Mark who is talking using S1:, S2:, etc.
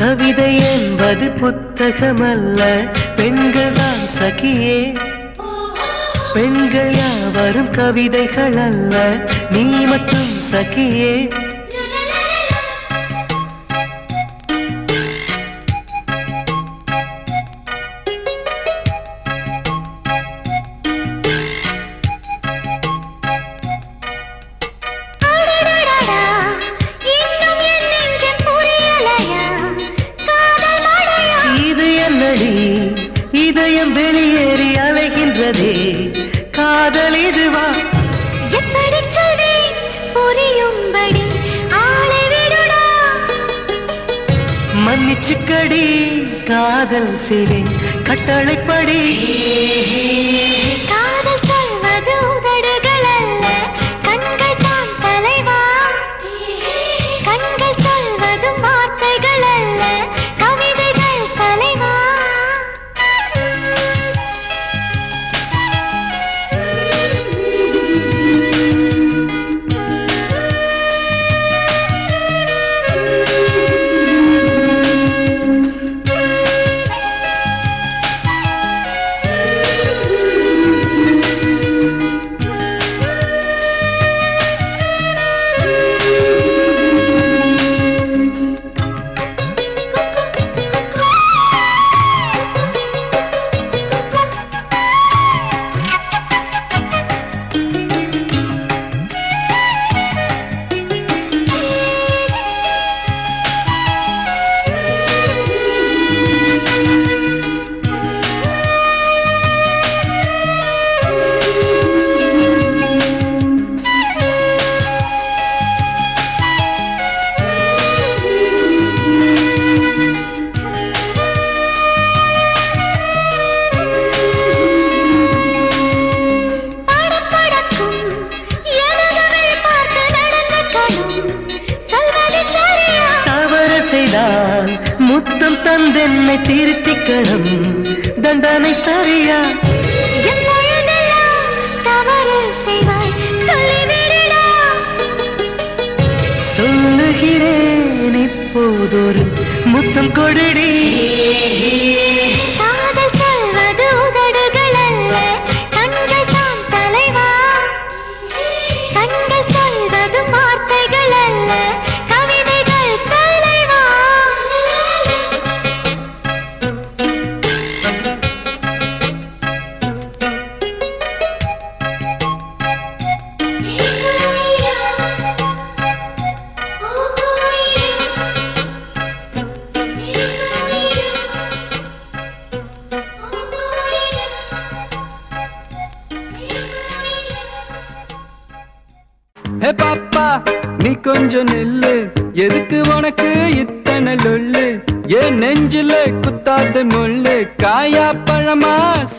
S1: கவிதை என்பது புத்தகமல்ல. பெண்கள் தான் சகியே. பெண்கள் யாவரும் கவிதைகள் அல்ல. நீ மட்டும் சகியே. இதயம் வெளியேறி அலைகின்றதே. காதல் இதுவா?
S2: எப்படிச் சொல்வேன் புரியும்படி.
S1: மன்னிச்சுக்கடி காதல் செய்வேன் கட்டளைப்படி. முத்தம் தந்தென்னை திருத்திக்கணும். தண்டனை சரியா? சொல்லுகிறேன் இப்போதொரு முத்தம்
S2: கொடு.
S3: ஹே பாப்பா நீ கொஞ்சம் நில்லு. எதுக்கு உனக்கு இத்தனை லொல்லு? ஏன் நெஞ்சில குத்தாத முள்ளு. காயா பழமா